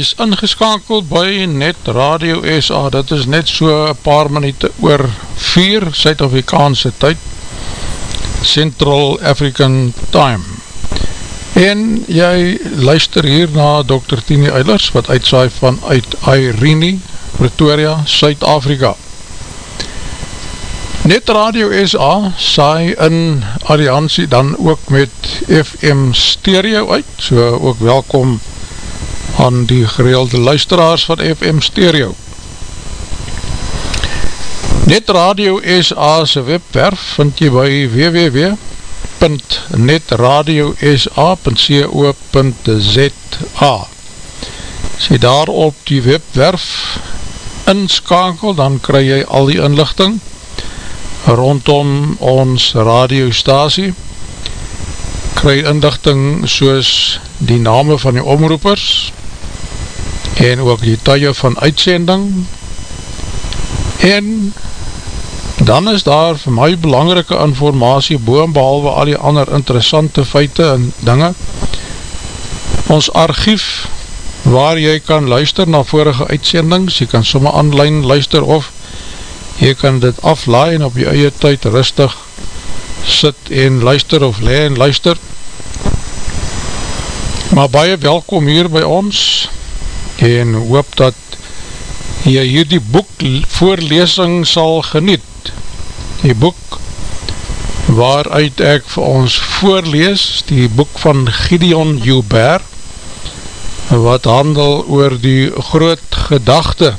Is ingeskakeld by Net Radio SA, dit is net so paar minuut oor 4 Suid-Afrikaanse tyd, Central African Time. En jy luister hier na Dr. Tini Eilers, wat uitsaai van uit Irene, Pretoria, Suid-Afrika. Net Radio SA saai in alliantie dan ook met FM Stereo uit, so ook welkom aan die gereelde luisteraars van FM Stereo. Net Radio SA's webwerf vind jy by www.netradiosa.co.za As jy daar op die webwerf inskakel, dan kry jy al die inlichting rondom ons radiostasie kry inlichting soos die name van die omroepers en ook die tye van uitsending. En dan is daar vir my belangrike informatie boem behalwe al die ander interessante feite en dinge. Ons archief waar jy kan luister na vorige uitsendings, jy kan somme online luister of jy kan dit aflaai en op jy eie tyd rustig sit en luister of le en luister. Maar baie welkom hier by ons en hoop dat jy hierdie boek voorlesing sal geniet. Die boek waaruit ek vir ons voorlees, die boek van Gideon Joubert, wat handel oor die groot gedachte.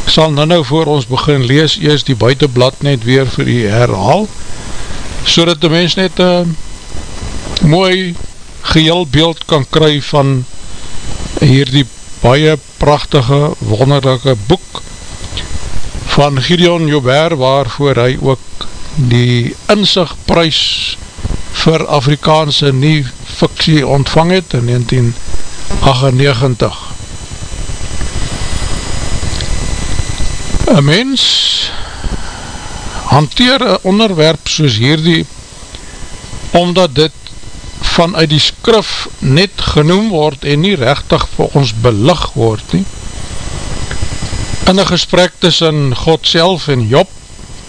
Ek sal nou nou voor ons begin lees, eers die buitenblad net weer vir die herhaal, so dat die mens net een mooi geheel beeld kan kry van hier die baie prachtige, wonderlijke boek van Gideon Joubert, waarvoor hy ook die inzichtprys vir Afrikaanse nie fiksie ontvang het in 1998. Een mens hanteer een onderwerp soos hierdie, omdat dit vanuit die skrif net genoem word en nie rechtig vir ons belig word nie. In een gesprek tussen God self en Job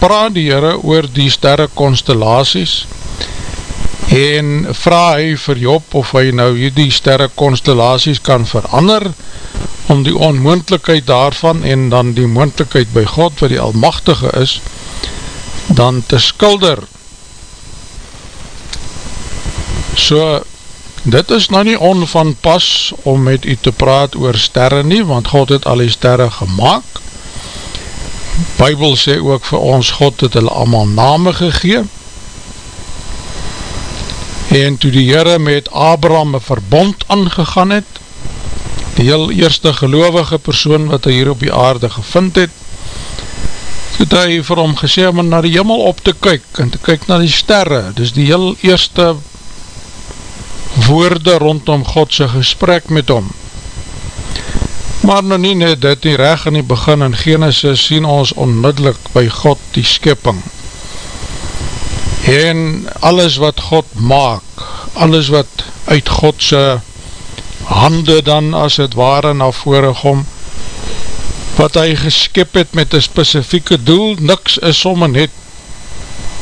praat die Heere oor die sterre constellaties en vraag hy vir Job of hy nou die sterre constellaties kan verander om die onmoendlikheid daarvan en dan die moendlikheid by God wat die Almachtige is dan te skulder So, dit is nou nie onvanpas om met u te praat oor sterre nie, want God het al die sterre gemaakt. Bybel sê ook vir ons, God het hulle allemaal name gegeen. En toe die Heere met Abraham een verbond aangegaan het, die heel eerste gelovige persoon wat hy hier op die aarde gevind het, het hy vir hom gesê om na die jimmel op te kyk en te kyk na die sterre. Dus die heel eerste woorde rondom Godse gesprek met hom. Maar nou nie net dit nie, reg in die begin in Genesis sien ons onmiddellik by God die skipping. En alles wat God maak, alles wat uit Godse hande dan as het ware na vore kom, wat hy geskip het met een specifieke doel, niks is somme net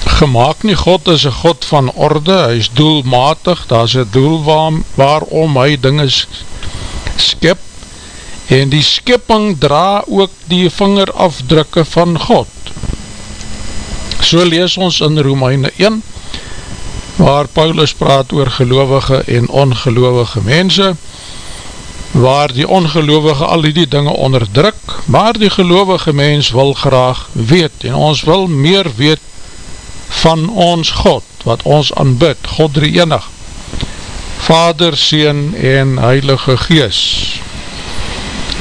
gemaakt nie, God is een God van orde, hy is doelmatig, daar is een doel waar, waarom hy dinge skip, en die skipping dra ook die vingerafdrukke van God. So lees ons in Romeine 1, waar Paulus praat oor gelovige en ongelovige mense, waar die ongelovige al die dinge onderdruk, maar die gelovige mens wil graag weet, en ons wil meer weet van ons God, wat ons aanbid, God drie enig, Vader, Seen en Heilige Gees.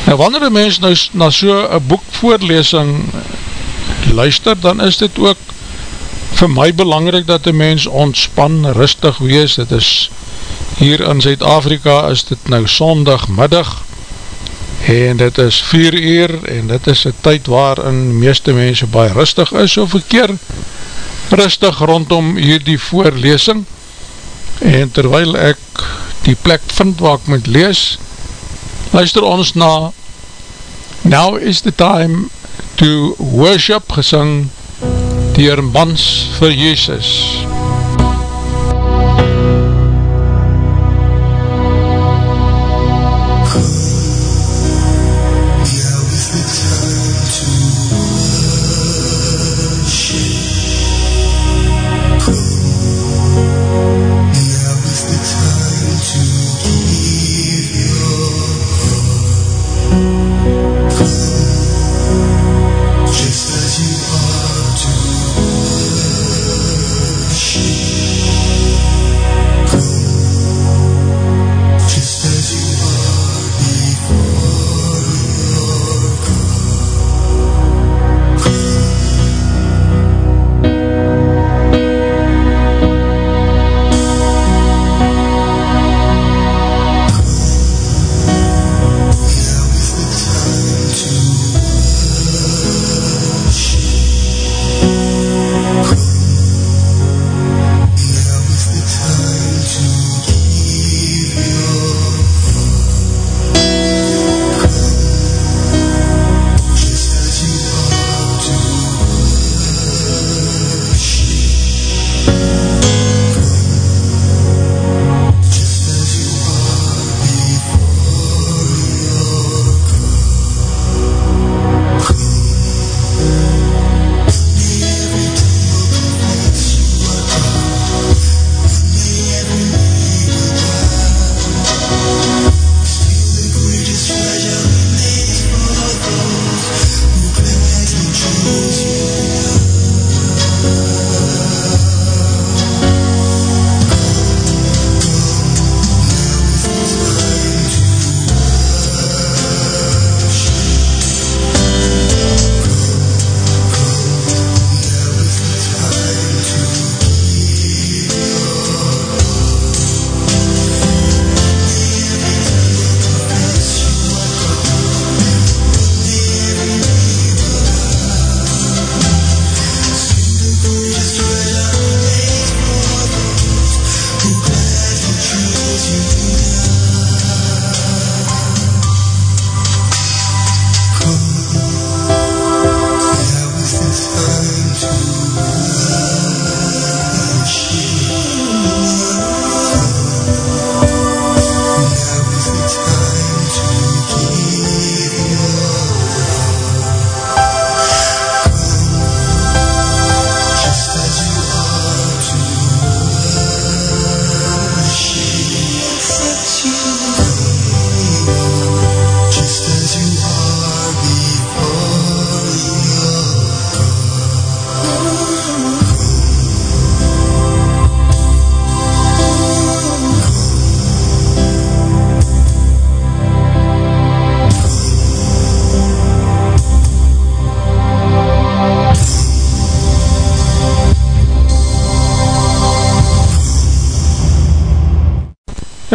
Nou, wanneer een mens nou na so een boekvoorlesing luister, dan is dit ook vir my belangrijk dat die mens ontspan, rustig wees, dit is hier in Zuid-Afrika is dit nou sondagmiddag en dit is 4 uur en dit is een tyd waarin meeste mense baie rustig is, so verkeer rustig rondom hierdie voorlesing. En terwyl ek die plek vind waar ek moet lees luister ons na Now is the time to worship gesing dier mans vir Jezus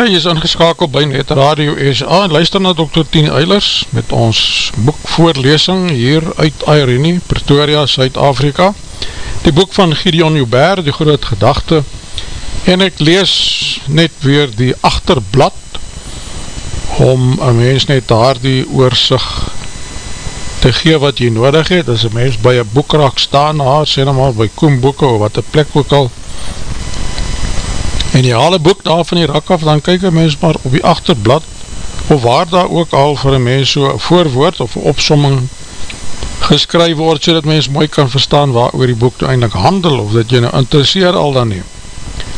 Ja, jy is ingeskakeld by Net Radio SA en luister na Dr. Tien Eilers met ons boekvoorlesing hier uit Irene, Pretoria, Suid-Afrika. Die boek van Gideon Joubert, die groot gedachte. En ek lees net weer die achterblad om een mens net daar die oorzicht te gee wat jy nodig het. As een mens by een boekrak staan, sê nou maar by koemboeken of wat een plek ook al en die hale boek daar van die rak af, dan kyk een mens maar op die achterblad, of waar daar ook al vir een mens so voorwoord of opsomming geskryf word, so dat mens mooi kan verstaan waar oor die boek nou eindelijk handel, of dat jy nou interesseer al dan neem.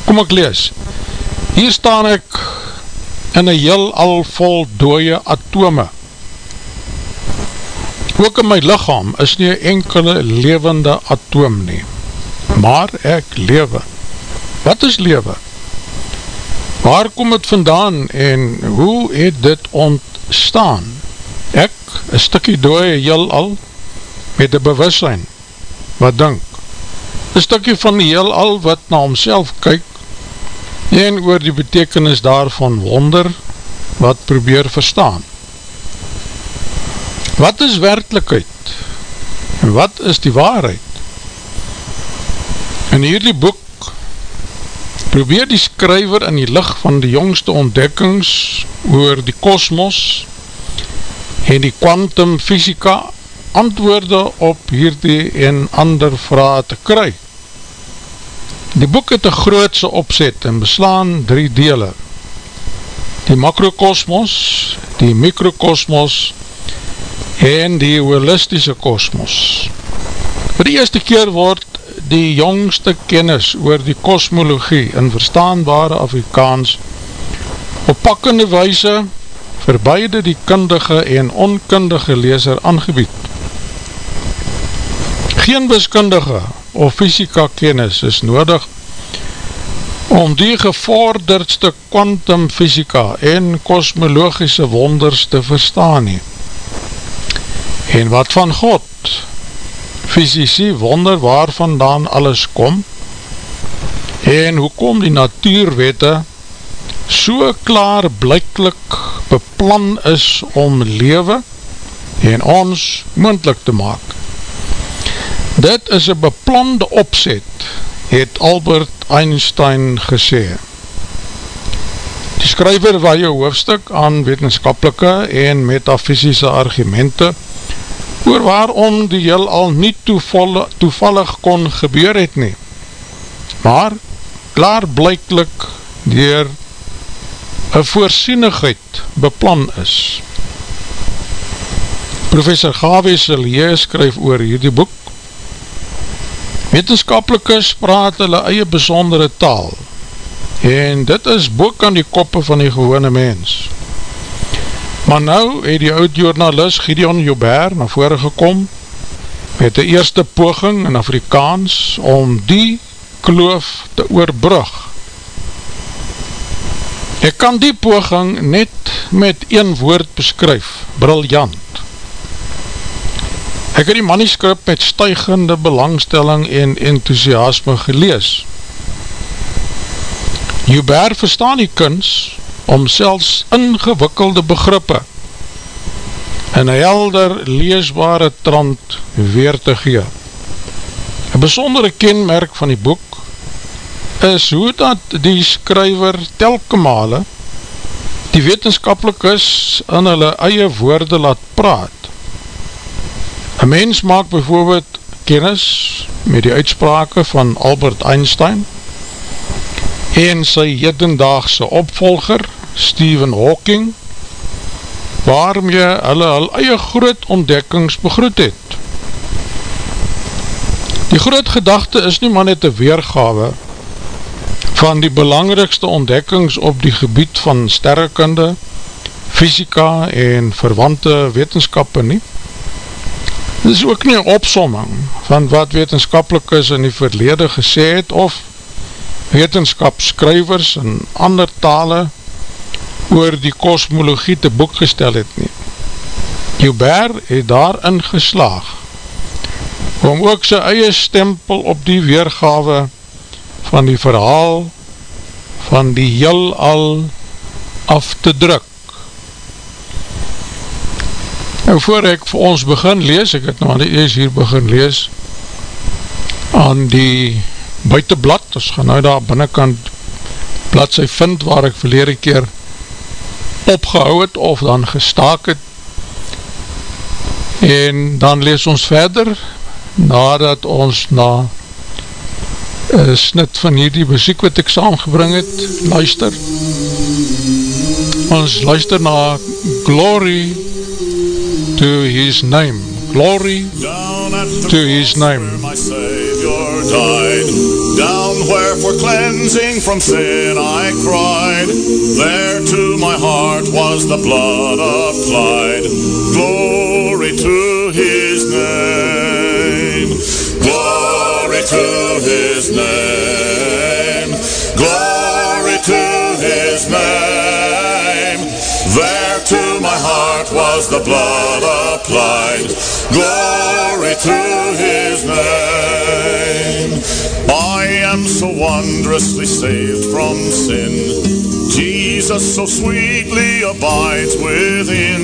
Kom ek lees. Hier staan ek in een heel al vol dooie atome. Ook in my lichaam is nie enkele levende atoom nie, maar ek lewe. Wat is lewe? Waar kom het vandaan en hoe het dit ontstaan? Ek, een stikkie dooie heel al, met die bewussein, wat dink? Een stikkie van die heel al wat na homself kyk, en oor die betekenis daarvan wonder, wat probeer verstaan. Wat is werkelijkheid? En wat is die waarheid? In hierdie boek probeer die skryver in die licht van die jongste ontdekkings oor die kosmos en die quantum fysika antwoorde op hierdie en ander vraag te kry. Die boek het een grootse opzet en beslaan drie dele. Die makrokosmos, die mikrokosmos en die holistische kosmos. Voor die eerste keer word die jongste kennis oor die kosmologie in verstaanbare Afrikaans op pakkende wijse vir beide die kundige en onkundige leeser aangebied. Geen wiskundige of fysika kennis is nodig om die gevorderdste quantum fysika en kosmologische wonders te verstaan nie. En wat van God? Fysici wonder waar vandaan alles kom en hoekom die natuurwette so klaar blijklik beplan is om lewe en ons moendlik te maak. Dit is een beplande opzet, het Albert Einstein gesê. Die skryver waar jou hoofdstuk aan wetenskapelike en metafysische argumente oor waarom die heel al nie toevallig, toevallig kon gebeur het nie, maar klaar blijklik dier een voorsienigheid beplan is. Professor Gawie Selye skryf oor hierdie boek. Wetenskapelikers praat hulle eie besondere taal en dit is boek aan die koppe van die gewone mens. Maar nou het die oud-journalist Gideon Joubert na vore gekom met die eerste poging in Afrikaans om die kloof te oorbrug Ek kan die poging net met een woord beskryf, briljant. Ek het die manuscript met stuigende belangstelling en enthousiasme gelees. Joubert verstaan die kuns om selfs ingewikkelde begrippe en een helder leesbare trant weer te gee. Een besondere kenmerk van die boek is hoe dat die skryver telke male die wetenskapelikes in hulle eie woorde laat praat. Een mens maak bijvoorbeeld kennis met die uitsprake van Albert Einstein en sy hedendaagse opvolger Stephen Hawking waarom jy hulle hulle eie groot ontdekkings begroet het. Die groot gedachte is nie maar net een weergawe van die belangrikste ontdekkings op die gebied van sterrekunde, fysika en verwante wetenskappe nie. Dit is ook nie een opsomming van wat wetenskapelikers in die verlede gesê het of wetenskapskrywers in ander tale oor die kosmologie te boek gestel het nie. Joubert het daarin geslaag om ook sy eie stempel op die weergawe van die verhaal van die heel al af te druk. Nou voor ek vir ons begin lees, ek het nou aan die ees hier begin lees, aan die buitenblad, ons gaan nou daar binnenkant blad sy vind waar ek verlede keer opgehou het of dan gestaak het en dan lees ons verder nadat ons na uh, snit van hierdie muziek wat ek saamgebring het, luister. Ons luister na Glory to His Name. Glory to His Name. My Savior died Down where for cleansing from sin I cried There to my heart was the blood applied Glory to His name Glory to his name. Glory to his name. There to my heart was the blood applied. Glory to his name. I am so wondrously saved from sin. Jesus so sweetly abides within.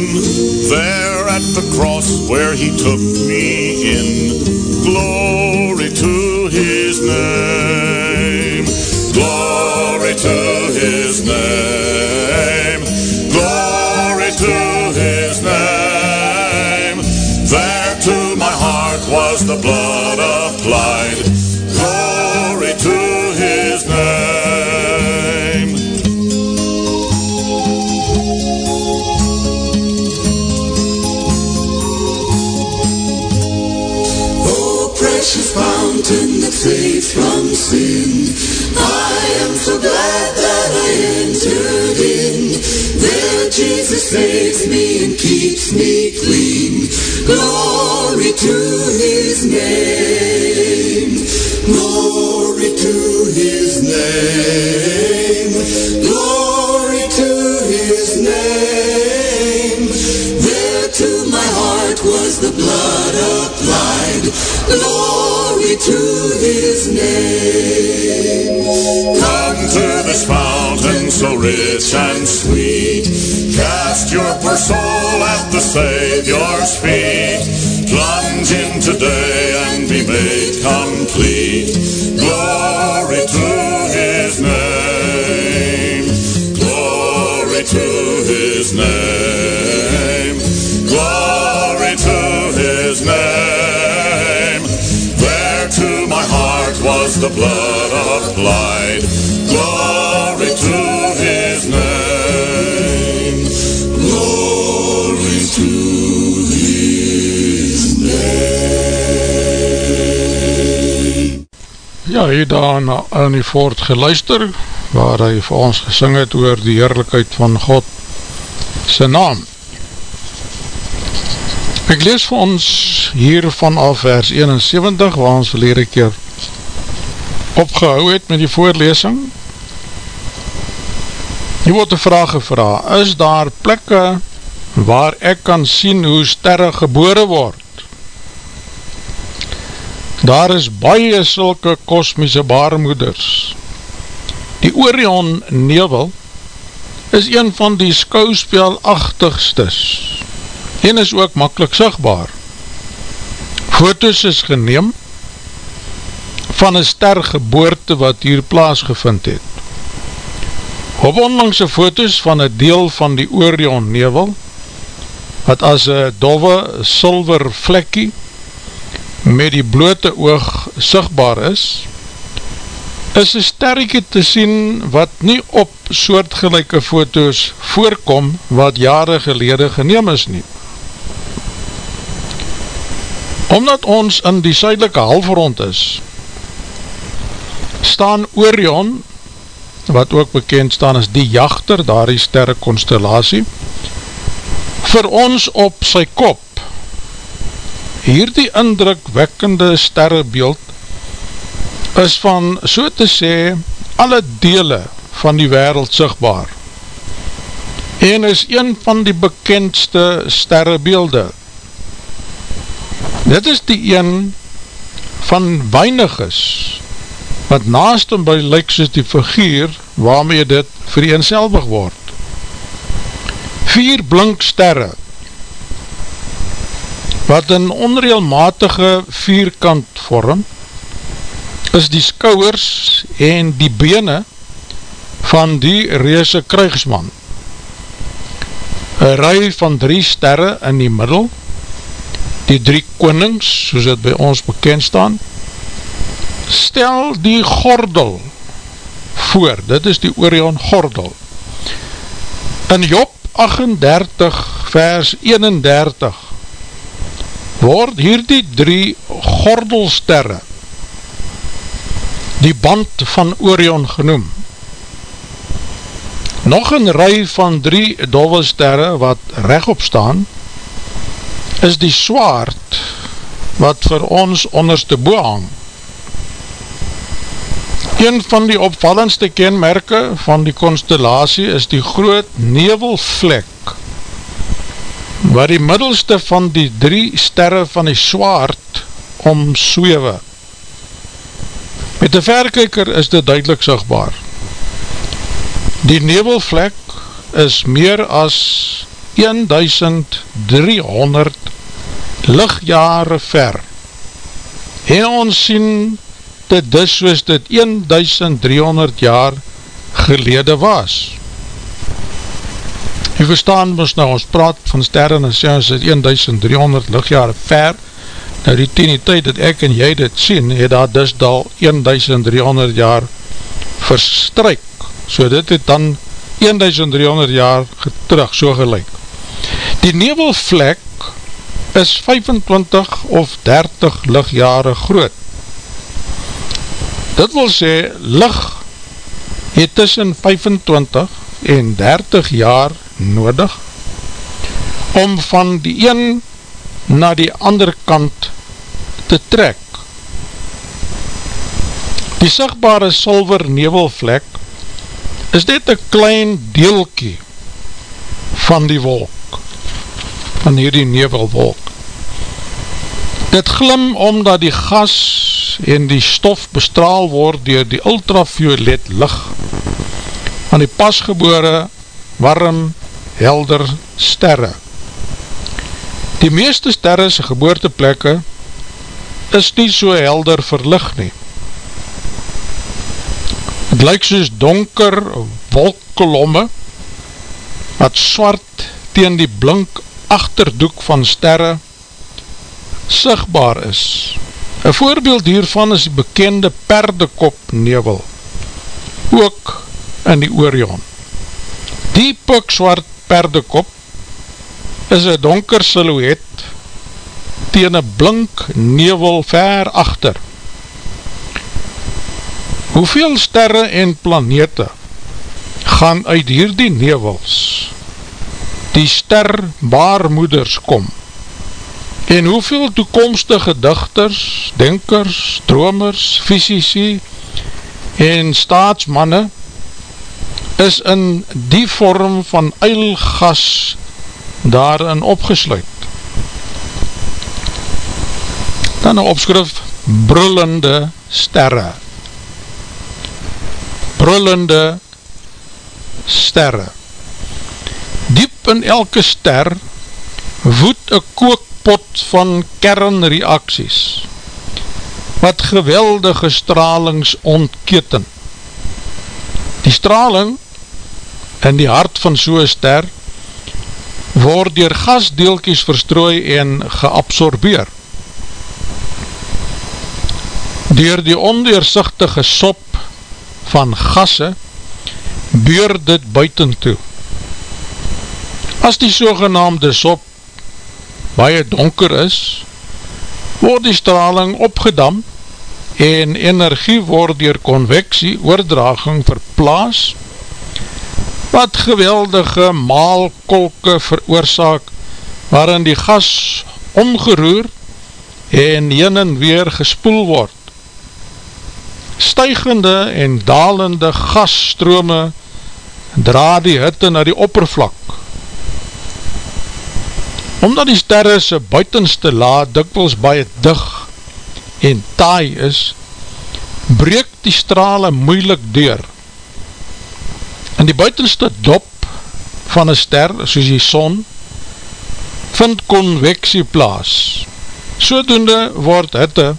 There at the cross where he took me in. Glory to his name. Glory to his name. Was the blood applied. Glory to his name. Oh, precious fountain that saves from sin. I am so glad that I entered in. There Jesus saves me and keeps me clean. Glory to his name. Glory to his name. Glory to his name. There to my heart was the blood applied. Glory this fountain so rich and sweet. Cast your poor soul at the Savior's feet. Plunge in today and be made complete. Glory to his name. Glory to his name. Glory to his name. There to my heart was the blood applied. Glory Ja, hy daar na, aan die voort geluister, waar hy vir ons gesing het oor die heerlijkheid van God sy naam. Ek lees vir ons hier vanaf vers 71, waar ons verlede keer opgehou het met die voorlesing. Hier word die vraag gevra, is daar plekke waar ek kan sien hoe sterre gebore word? Daar is baie sulke kosmiese baarmoeders. Die Orion Nevel is een van die skouspelachtigstes en is ook makkelijk sigtbaar. Fotos is geneem van een stergeboorte wat hier plaasgevind het. Op onlangse foto's van een deel van die Orion Nevel wat as een dove silver vlekkie met die blote oog sigtbaar is, is een sterretje te sien wat nie op soortgelijke foto's voorkom wat jare gelede geneem is nie. Omdat ons in die suidelike halfrond is, staan Orion, wat ook bekend staan as die jachter, daar die sterre constellatie, vir ons op sy kop. Hierdie indrukwekkende sterrebeeld is van, so te sê, alle dele van die wereld sigtbaar en is een van die bekendste sterrebeelde. Dit is die een van weiniges wat naast en by lyk soos die figuur waarmee dit vereenselvig word. Vier blink sterre wat in onreelmatige vierkant vorm is die skouwers en die bene van die reese kruigsman. Een rui van drie sterre in die middel, die drie konings, soos het by ons bekend staan, stel die gordel voor, dit is die Orion gordel. In Job 38 vers 31 word hier die drie gordelsterre die band van Orion genoem. Nog een rij van drie dove sterre wat rechtop staan, is die swaard wat vir ons onderste boe hang. Een van die opvallendste kenmerke van die constellatie is die groot nevelvlek, waar die middelste van die drie sterre van die swaard omswewe. Met die verkyker is dit duidelik sigtbaar. Die nebelvlek is meer as 1300 lichtjare ver. En ons sien dit dis soos dit 1300 jaar gelede was. U verstaan ons nou, ons praat van sterren en sê ons dit 1300 lichtjare ver, Nou die teen die tyd dat ek en jy dit sien, het daar dus al 1300 jaar verstryk. So dit het dan 1300 jaar terug so gelijk. Die nevelvlek is 25 of 30 lichtjare groot. Dit wil sê, licht het tussen 25 en 30 jaar nodig om van die een na die ander kant te trek. Die sigbare silver nevelvlek is dit een klein deelkie van die wolk, van hierdie nevelwolk. Dit glim omdat die gas en die stof bestraal word dier die ultraviolet licht van die pasgebore, warm, helder sterre. Die meeste sterre sy geboorteplekke is nie so helder verlig nie. Het lyk soos donker wolkkolomme wat swart teen die blink achterdoek van sterre sigtbaar is. Een voorbeeld hiervan is die bekende perdekop nevel, ook in die Orion. Die pikswart perdekop is een donker silhouet tegen een blink nevel ver achter. Hoeveel sterre en planete gaan uit hierdie nevels die ster baarmoeders kom? En hoeveel toekomstige dichters, denkers, dromers, fysici en staatsmanne is in die vorm van uilgas daarin opgesluit. Dan een opskrif, brullende sterre. Brullende sterre. Diep in elke ster woed een kookpot van kernreaksies, wat geweldige stralings ontketen. Die straling in die hart van so'n ster word dier gasdeelkies verstrooi en geabsorbeer. Door die ondeersichtige sop van gasse beur dit buiten toe. As die sogenaamde sop baie donker is, word die straling opgedam en energie word dier convectie oordraging verplaas wat geweldige maalkolke veroorzaak waarin die gas omgeroer en heen en weer gespoel word. Stijgende en dalende gasstrome dra die hitte na die oppervlak. Omdat die sterre sy buitenste la dikwels baie dig en taai is, breek die strale moeilik deur In die buitenste dop van een ster, soos die son, vind convectie plaas. Sodoende word hitte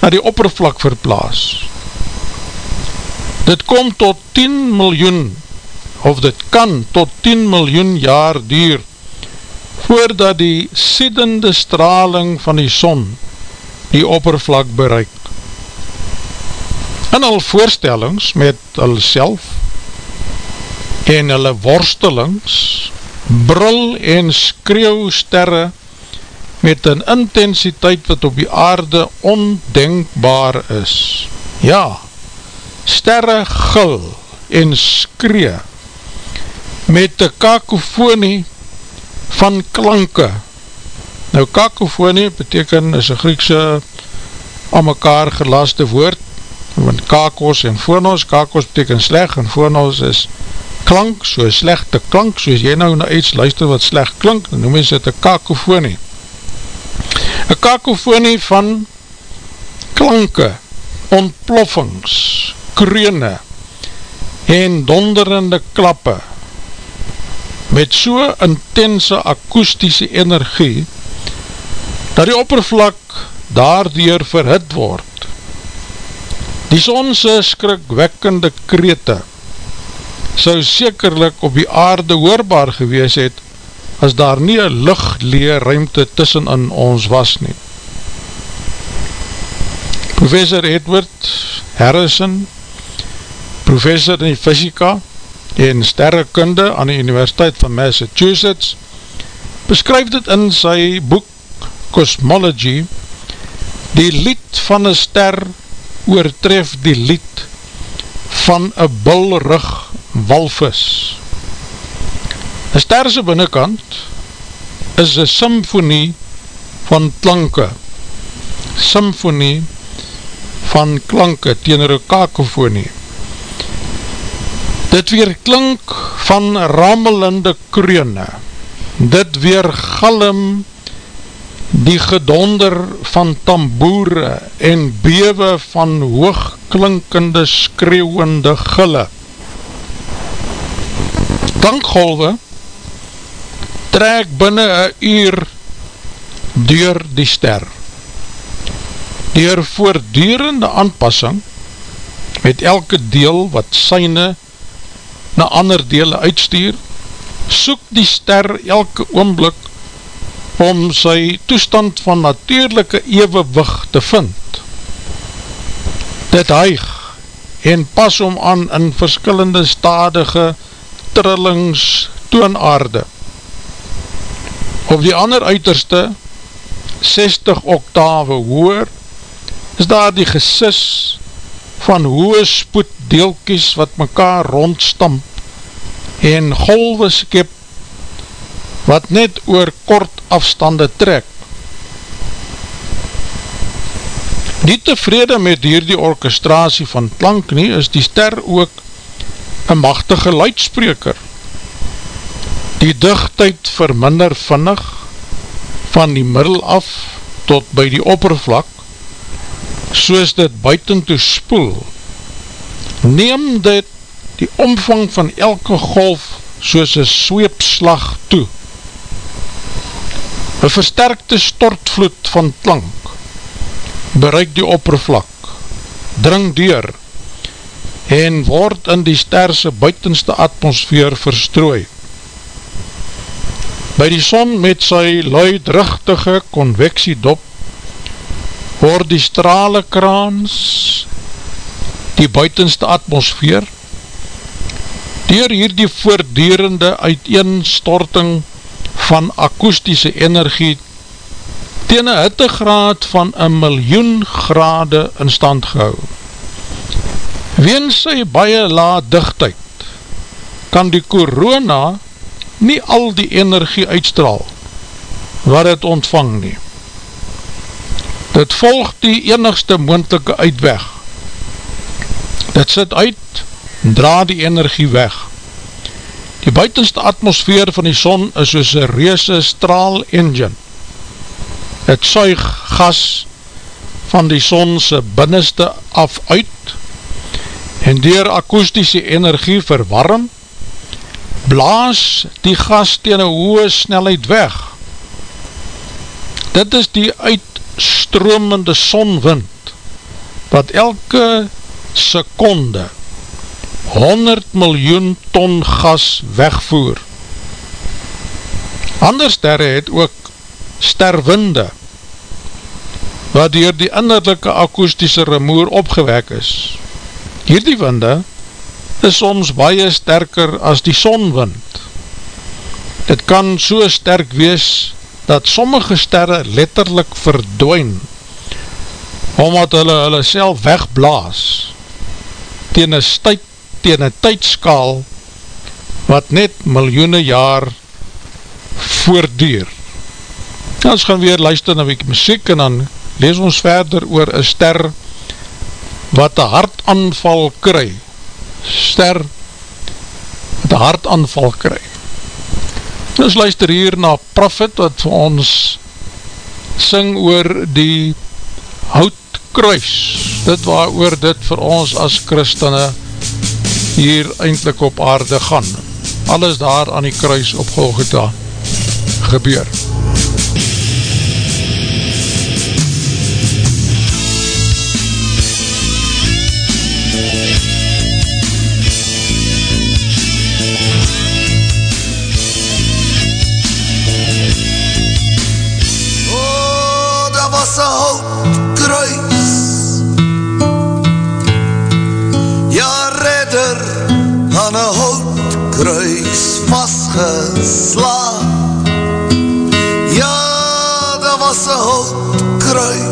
na die oppervlak verplaas. Dit kom tot 10 miljoen, of dit kan tot 10 miljoen jaar duur, voordat die siedende straling van die son die oppervlak bereik. In al voorstellings met hulle self, en hulle worstelings, brul en skreeuw sterre met een intensiteit wat op die aarde ondenkbaar is. Ja, sterre gul en skree met die kakofonie van klanke. Nou kakofonie beteken is een Griekse aan mekaar gelaste woord, want kakos en voornos, kakos beteken sleg en voornos is klank, so slechte klank, soos jy nou na iets luister wat slecht klink, dan noem jy dit een kakofonie. Een kakofonie van klanke, ontploffings, kreene en donderende klappe met so intense akoestische energie dat die oppervlak daardoor verhit word. Die sonse skrikwekkende krete sou sekerlik op die aarde hoorbaar gewees het, as daar nie een luchtleer ruimte tussen in ons was nie. Professor Edward Harrison, professor in fysika en sterrekunde aan die Universiteit van Massachusetts, beskryf dit in sy boek Cosmology, die lied van een ster oortref die lied van een bulrug walvis. Een sterse binnenkant is een symfonie van klanke, symfonie van klanke tegen een kakofonie. Dit weer klink van ramelende kreune, dit weer galm die gedonder van tamboere en bewe van hoogklinkende skreeuwende gille. Klankgolwe trek binnen een uur door die ster. Door voordurende aanpassing met elke deel wat syne na ander dele uitstuur, soek die ster elke oomblik om sy toestand van natuurlijke evenwig te vind. Dit huig en pas om aan in verskillende stadige trillings toonaarde. Op die ander uiterste, 60 octave hoer, is daar die gesis van hoge spoed deelkies wat mekaar rondstamp en golwe skep wat net oor kort afstande trek. Nie tevrede met hierdie orkestratie van klank nie, is die ster ook een machtige luidspreker. Die dichtheid verminder vinnig van die middel af tot by die oppervlak, soos dit buiten te spoel. Neem dit die omvang van elke golf soos een sweepslag toe. Een versterkte stortvloed van klank bereik die oppervlak, dring deur en word in die sterse buitenste atmosfeer verstrooi. By die son met sy luidruchtige convectiedop word die strale kraans die buitenste atmosfeer dier hier die voordierende uiteenstorting van akoestische energie ten een hittegraad van een miljoen grade in stand gehou. Weens sy baie la dichtheid, kan die corona nie al die energie uitstraal wat het ontvang nie. Dit volg die enigste moendelike uitweg. Dit sit uit en dra die energie weg. Die buitenste atmosfeer van die son is soos een reuse straal engine. Het suig gas van die sonse binneste af uit en dier akoestische energie verwarm, blaas die gas tegen een hoge snelheid weg. Dit is die uitstromende sonwind wat elke seconde 100 miljoen ton gas wegvoer. Ander sterre het ook sterwinde, wat dier die innerlijke akoestische remoer opgewek is. Hierdie winde is soms baie sterker as die sonwind. Het kan so sterk wees, dat sommige sterre letterlijk verdwijn, omdat hulle hulle self wegblaas, tegen een stuit tegen een tydskaal wat net miljoene jaar voortduur. Nou, ons gaan weer luister na week muziek en dan lees ons verder oor een ster wat een hartaanval kry. Ster wat een hartaanval kry. Ons luister hier na Prophet wat vir ons sing oor die houtkruis. Dit waar oor dit vir ons as christene hier eindelijk op aarde gaan. Alles daar aan die kruis op Golgotha gebeur. Oh, kruis vastgesla Ja, daar was een hoop kruis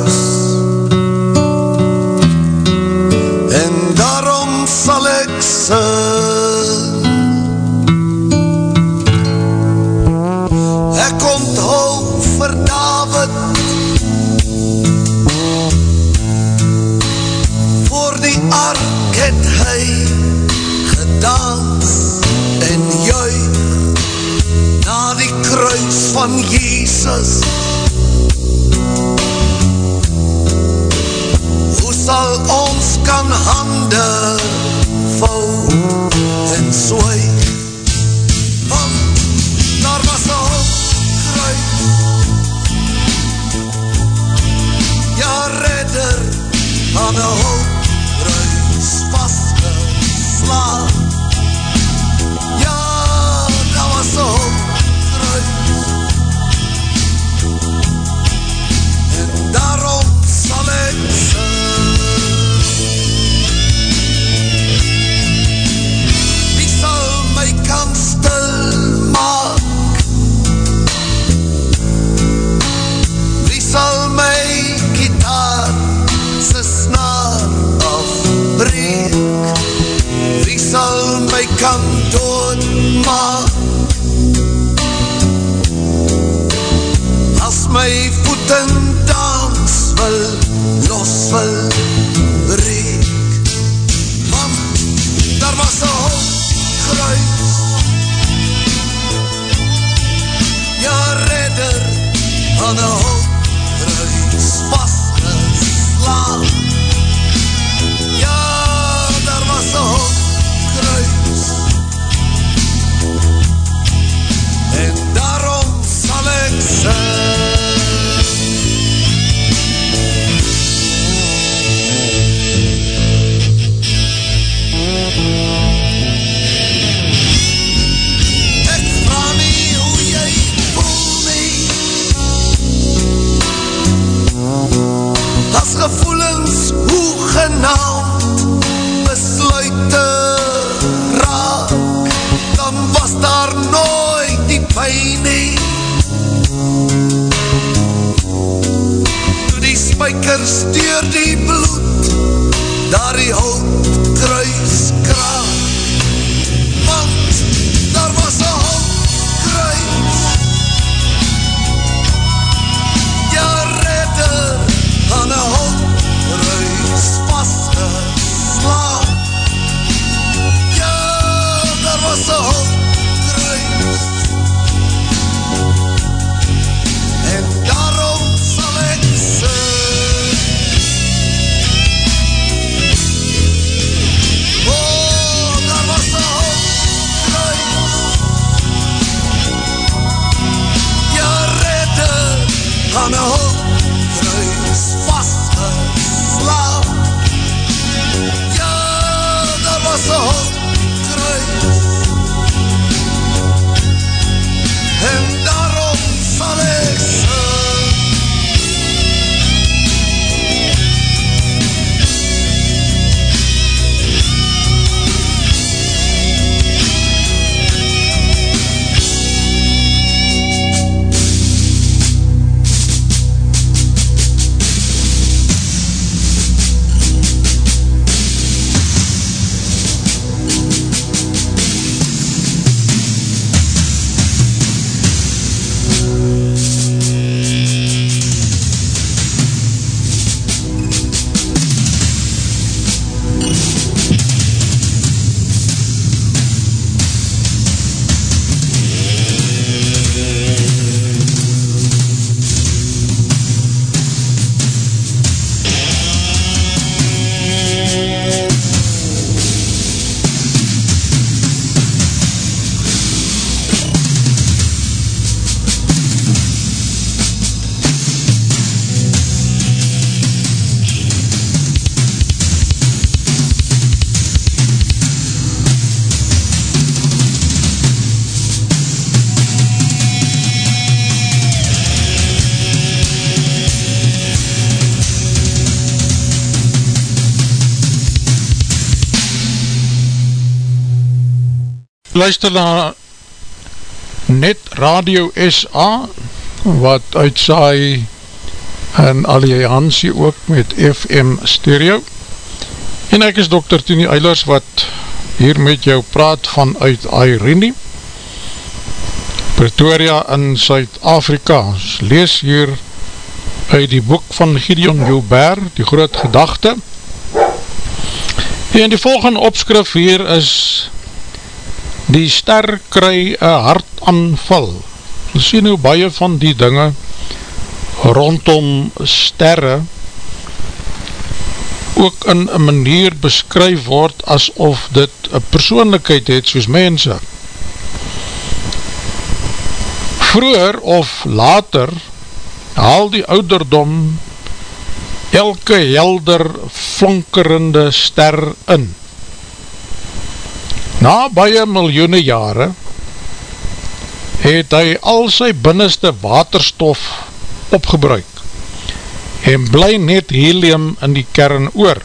luister na Net Radio SA wat uitsaai in alliantie ook met FM Stereo en ek is Dr. Tini Eilers wat hier met jou praat vanuit Irene Pretoria in Suid-Afrika lees hier uit die boek van Gideon Joubert die groot gedachte en die volgende opskrif hier is die ster kry een hartaanval. Ons sien hoe baie van die dinge rondom sterre ook in een manier beskryf word asof dit een persoonlijkheid het soos mense. Vroeger of later haal die ouderdom elke helder flonkerende ster in. Na baie miljoene jare het hy al sy binneste waterstof opgebruik en bly net helium in die kern oor.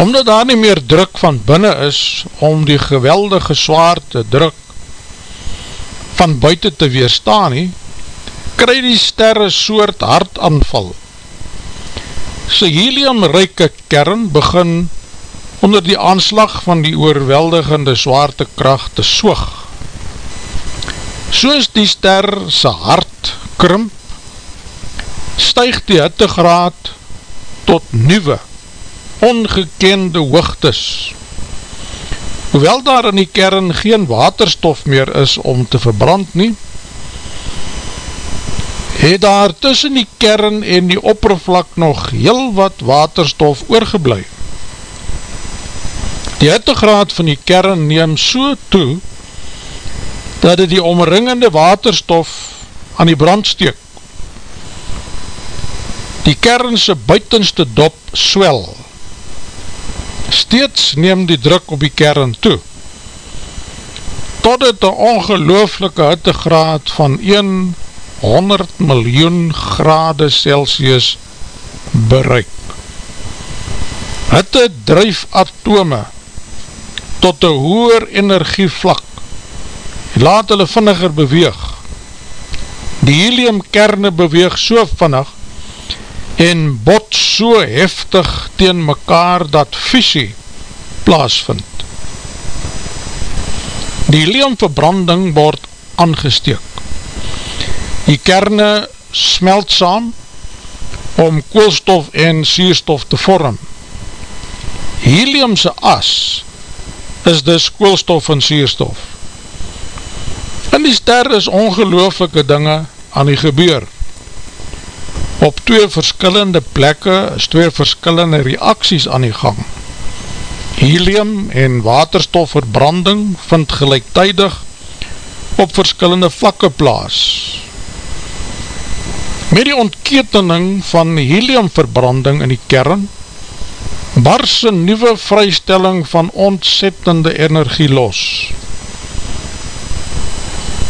Omdat daar nie meer druk van binnen is om die geweldige zwaarte druk van buiten te weerstaan nie, kry die sterre soort hartaanval. Sy heliumryke kern begin onder die aanslag van die oorweldigende zwaartekracht te soog. Soos die ster sy hart krimp, stuig die hittegraad tot nieuwe, ongekende hoogtes. Hoewel daar in die kern geen waterstof meer is om te verbrand nie, het daar tussen die kern en die oppervlak nog heel wat waterstof oorgebleid. Die hittegraad van die kern neem so toe, dat het die omringende waterstof aan die brand steek. Die kernse buitenste dop swel. Steeds neem die druk op die kern toe, tot het een ongelooflike hittegraad van 100 miljoen grade Celsius bereik. Hitte drijf atome tot een hoer energie vlak laat hulle vinniger beweeg. Die heliumkerne beweeg so vinnig en bot so heftig teen mekaar dat visie plaasvind. Die heliumverbranding word aangesteek. Die kerne smelt saam om koolstof en sierstof te vorm. Heliumse as is dus koolstof en sierstof. In die ster is ongelooflike dinge aan die gebeur. Op twee verskillende plekke is twee verskillende reacties aan die gang. Helium en waterstofverbranding vind gelijktijdig op verskillende vlakke plaas. Met die ontketening van heliumverbranding in die kern bars een nieuwe vrystelling van ontzettende energie los.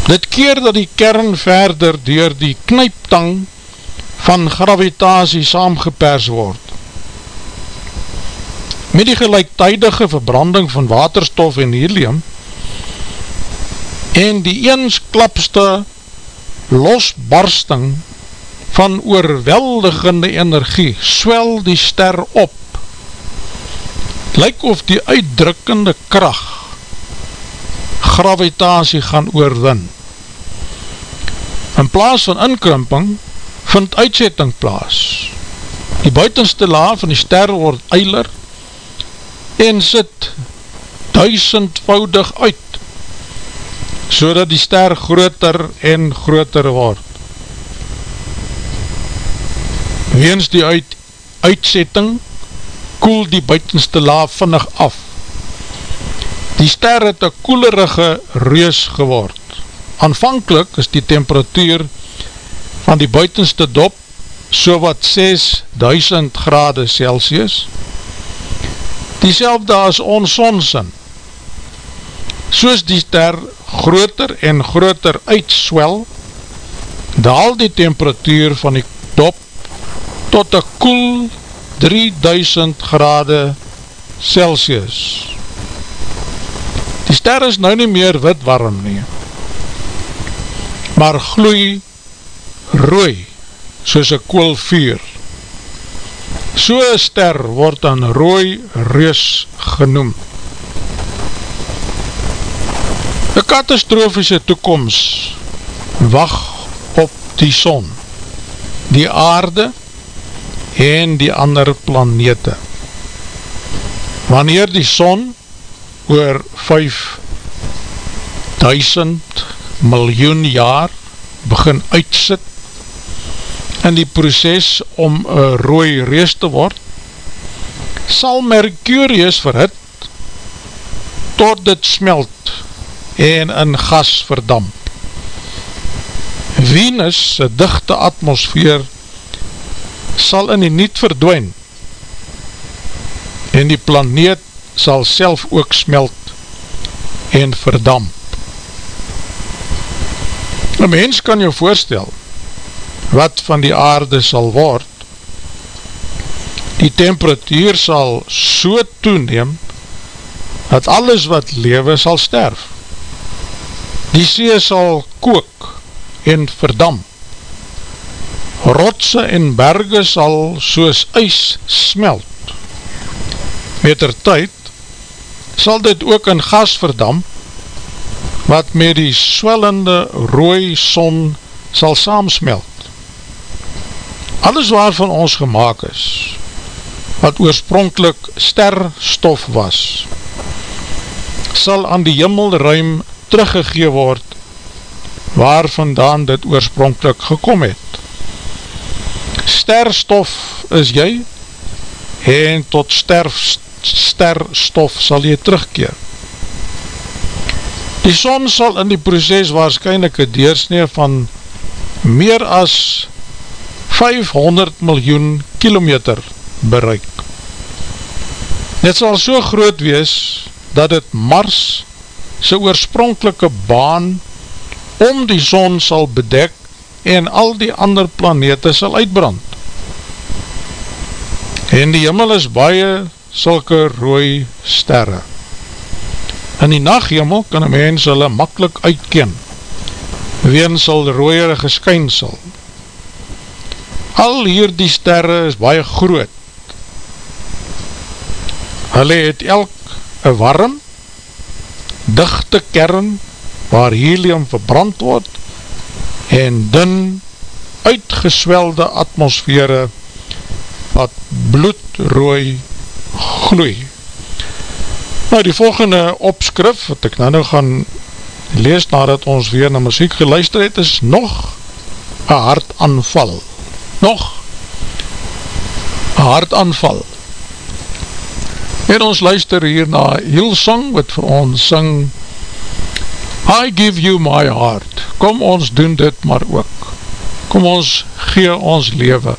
Dit keer dat die kern verder door die knyptang van gravitasie saamgepers word. Met die gelijktijdige verbranding van waterstof en helium en die eensklapste losbarsting van oorweldigende energie swel die ster op lyk of die uitdrukkende kracht gravitasie gaan oorwin. In plaas van inkrimping vind uitzetting plaas. Die buitenste laag van die ster word eiler en sit duisendvoudig uit so die ster groter en groter word. Weens die uit, uitzetting koel die buitenste laaf vinnig af. Die ster het een koelerige reus geword. Aanvankelijk is die temperatuur van die buitenste dop so wat 6000 grade Celsius. Diezelfde as ons sonsin. Soos die ster groter en groter uitswel, daal die temperatuur van die dop tot een koel 3000 grade Celsius. Die ster is nou nie meer wit warm nie, maar gloei rooi, soos een koolvuur. So een ster word dan rooi reus genoem. Een katastrofiese toekomst wacht op die son, die aarde en die ander planete. Wanneer die son oor 5000 miljoen jaar begin uitsit in die proces om een rooi rees te word, sal Mercurius verhit tot dit smelt en in gas verdamp. Venus, een dichte atmosfeer, sal in die niet verdwijn en die planeet sal self ook smelt en verdamp. Een mens kan jou voorstel wat van die aarde sal word. Die temperatuur sal so toeneem dat alles wat lewe sal sterf. Die see sal kook en verdamp. Rotse en berge sal soos ijs smelt. Met er tyd sal dit ook in gas verdamp wat met die swellende rooi son sal saamsmelt. Alles waarvan ons gemaakt is, wat oorspronkelijk sterstof was, sal aan die jimmelruim teruggegee word waar vandaan dit oorspronkelijk gekom het. Sterstof is jy en tot sterf, sterstof sal jy terugkeer. Die son sal in die proces waarschijnlijk een deursnee van meer as 500 miljoen kilometer bereik. Dit sal so groot wees dat het Mars sy oorspronkelike baan om die son sal bedek en al die ander planete sal uitbrand. En die jimmel is baie sulke rooi sterre. In die nachtjimmel kan een mens hulle makkelijk uitken, ween sal rooiere geskynsel. Al hier die sterre is baie groot. Hulle het elk een warm, dichte kern waar helium verbrand word en dun uitgeswelde atmosfere wat bloedrooi gloei. Nou die volgende opskrif wat ek nou nou gaan lees nadat ons weer na muziek geluister het is nog een hartaanval. Nog een hartaanval. En ons luister hier na Hillsong wat vir ons syng I give you my heart. Kom ons doen dit maar ook. Kom ons gee ons leven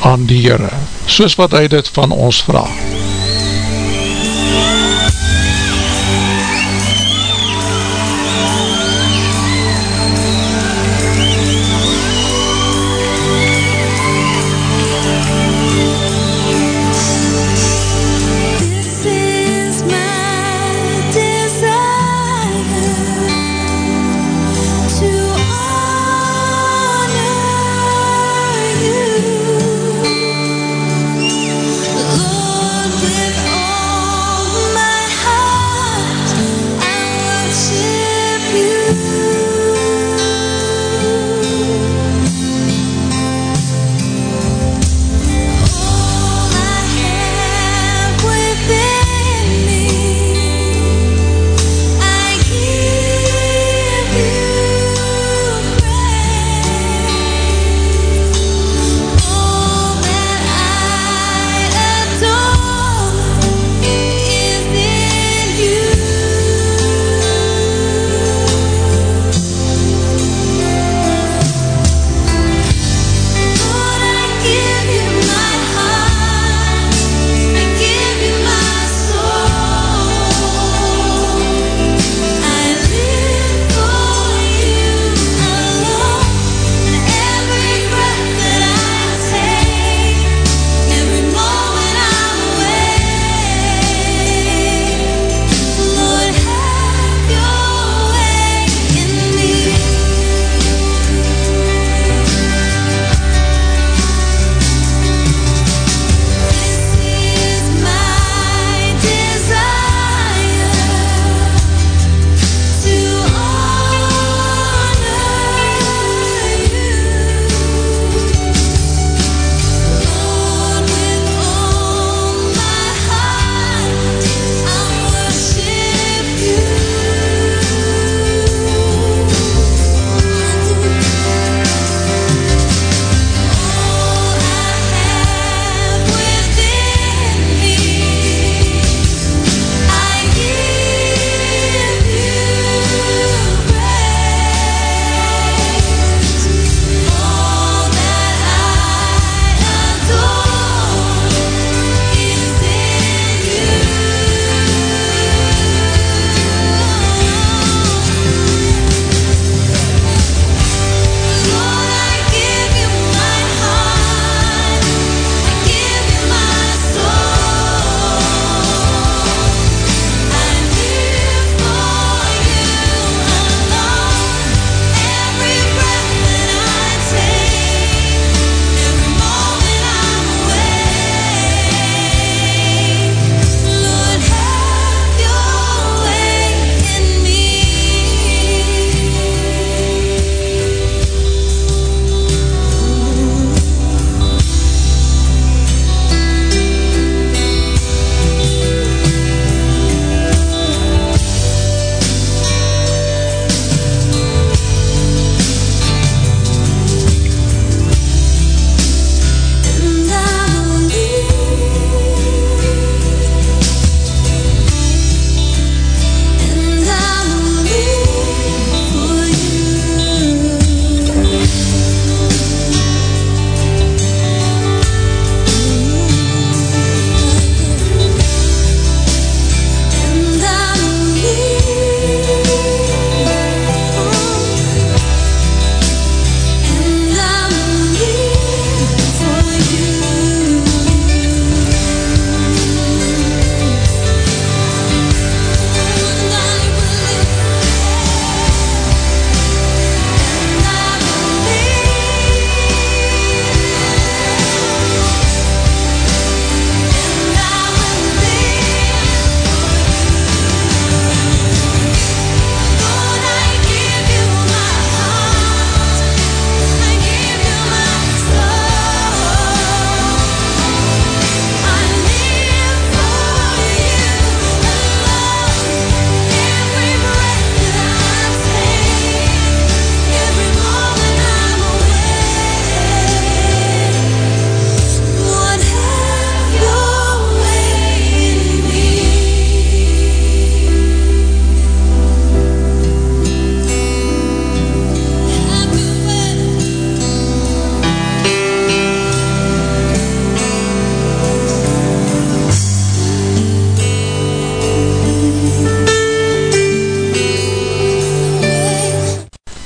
aan die Heere, soos wat hy dit van ons vraag.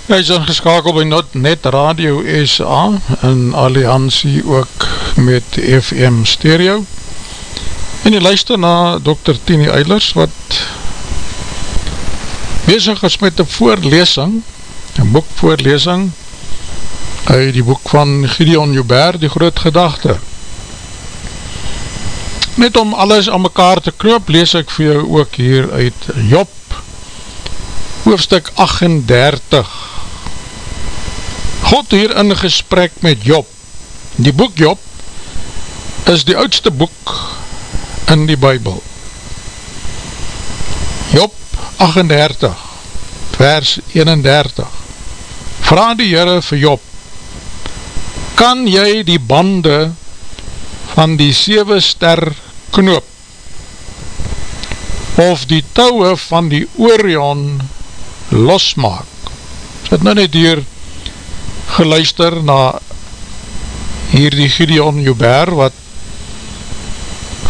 Hy is ingeskakeld by Net Radio SA in alliantie ook met FM Stereo en die luister na Dr. Tini Eilers wat bezig is met een voorlesing een boekvoorlesing uit die boek van Gideon Joubert, die groot gedachte net om alles aan mekaar te knoop, lees ek vir jou ook hier uit Job hoofstuk 38 God hier in gesprek met Job. Die boek Job is die oudste boek in die Bijbel. Job 38 vers 31 Vraag die Heere vir Job Kan jy die bande van die 7 ster knoop of die touwe van die Orion losmaak? Sit nou net hier geluister na hierdie Gideon Joubert wat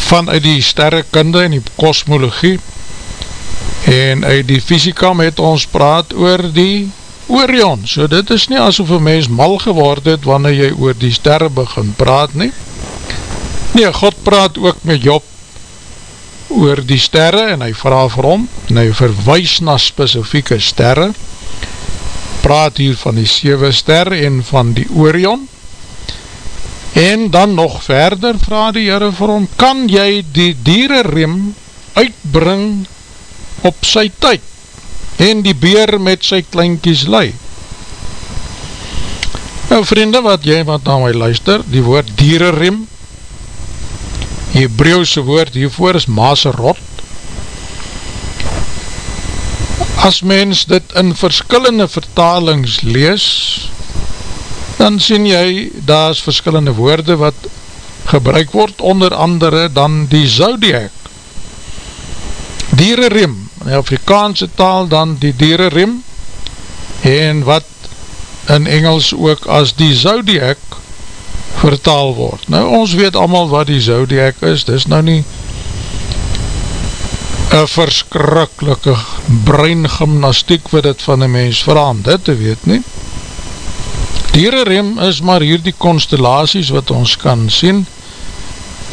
vanuit die sterrekunde en die kosmologie en uit die fysika met ons praat oor die Orion, so dit is nie asof een mens mal geword het wanneer jy oor die sterre begin praat nie. Nee, God praat ook met Job oor die sterre en hy vraag vir hom en hy verwijs na specifieke sterre praat hier van die 7 ster en van die Orion. En dan nog verder vraag die Heere vir hom kan jy die dierenriem uitbring op sy tyd en die beer met sy kleinkies lei? Nou vriende wat jy wat na my luister die woord dierenriem Hebreeuwse woord hiervoor is maserot as mens dit in verskillende vertalings lees, dan sien jy, daar is verskillende woorde wat gebruik word, onder andere dan die zodiac. Dierenrim, in die Afrikaanse taal dan die dierenrim, en wat in Engels ook as die zodiac vertaal word. Nou, ons weet allemaal wat die zodiac is, dis nou nie een verskrikkelike breingymnastiek wat het van die mens verhaam, dit te weet nie. Dierenrem is maar hier die constellaties wat ons kan sien,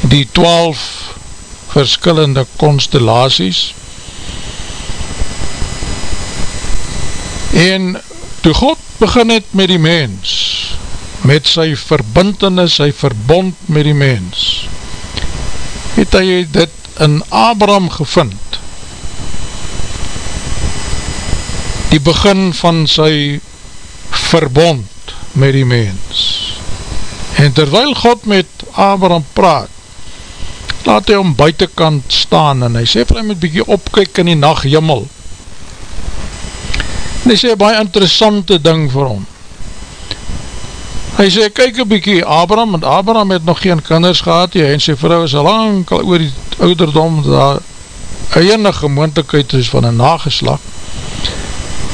die twaalf verskillende constellaties, en toe God begin het met die mens, met sy verbintenis, sy verbond met die mens, het hy dit in Abraham gevind, die begin van sy verbond met die mens. En terwyl God met Abraham praat, laat hy om buitenkant staan en hy sê vir hy moet bykie opkyk in die nachtjimmel. En hy sê een baie interessante ding vir hom. Hy sê, kyk een bykie Abraham, want Abraham het nog geen kinders gehad, en sy vrou is al lang al oor die ouderdom, dat enige moontekheid is van een nageslag.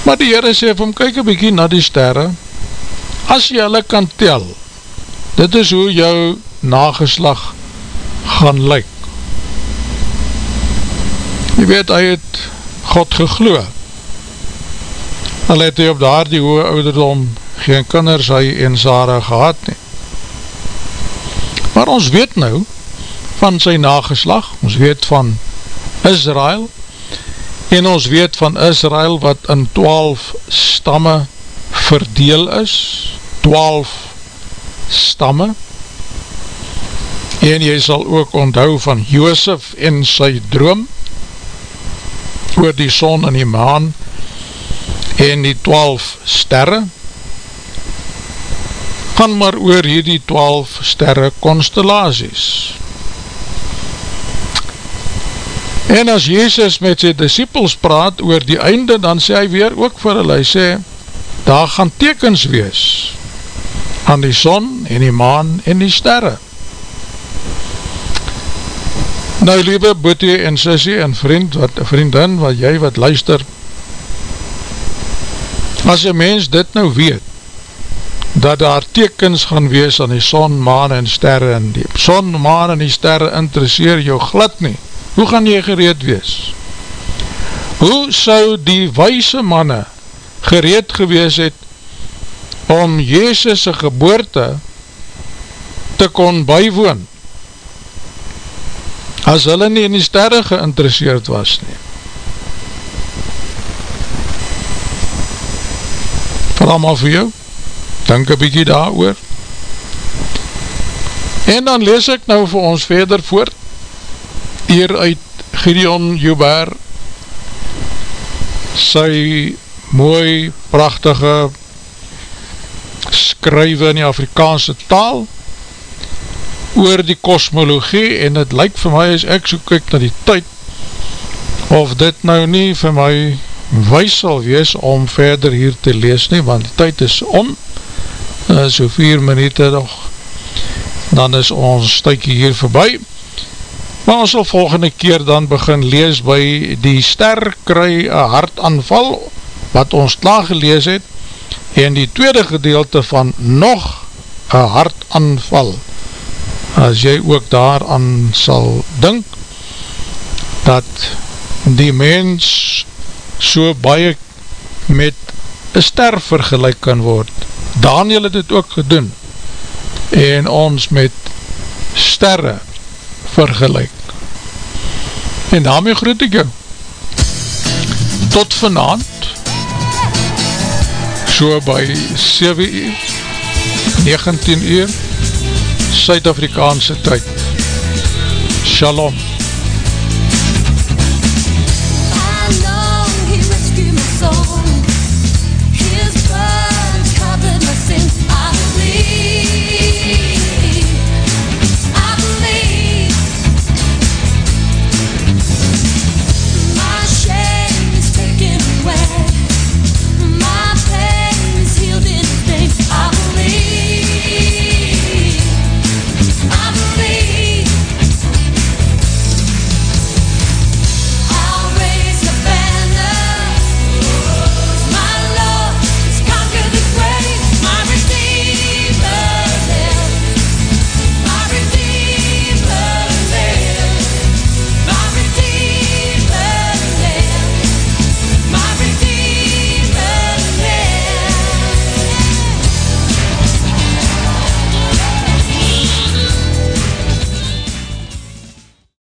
Maar die Heere sê vir hom, kyk een bykie na die sterre, as jy hulle kan tel, dit is hoe jou nageslag gaan lyk. Jy weet, hy het God gegloe. Al het hy op daar die hoge ouderdom geen kinders hy en Sarah gehad nie. Maar ons weet nou van sy nageslag, ons weet van Israel, En ons weet van Israel wat in 12 stamme verdeel is, 12 stamme, en jy sal ook onthou van Joosef en sy droom, oor die son en die maan, en die 12 sterre, gaan maar oor hierdie 12 sterre constellaties, En as Jezus met sy disciples praat oor die einde, dan sê hy weer ook vir hulle, hy sê, daar gaan tekens wees aan die son en die maan en die sterre. Nou, lieve boete en sissie en vriend, wat, vriendin, wat jy wat luister, as een mens dit nou weet, dat daar tekens gaan wees aan die son, maan en sterre, en die son, maan en die sterre interesseer jou glad nie, hoe gaan jy gereed wees? Hoe sou die wijse manne gereed gewees het om Jezus' geboorte te kon bywoon as hulle nie in die sterre geïnteresseerd was nie. Val allemaal vir jou, denk een bykie daar oor. En dan lees ek nou vir ons verder voort, hier uit Gideon Joubert, sy mooi, prachtige skrywe in die Afrikaanse taal oor die kosmologie en het lyk vir my as ek so kyk na die tyd of dit nou nie vir my wees sal wees om verder hier te lees nie, want die tyd is om so vier minuut nog dan is ons stuikie hier voorbij maar ons sal volgende keer dan begin lees by die ster kry een hartaanval wat ons klaar gelees het en die tweede gedeelte van nog een hartaanval. As jy ook daaraan sal dink dat die mens so baie met een ster vergelijk kan word. Daniel het het ook gedoen en ons met sterre vergelijk. En daarmee groet ek jou. Tot vanavond, so by 7 uur, 19 uur, Suid-Afrikaanse tyd. Shalom.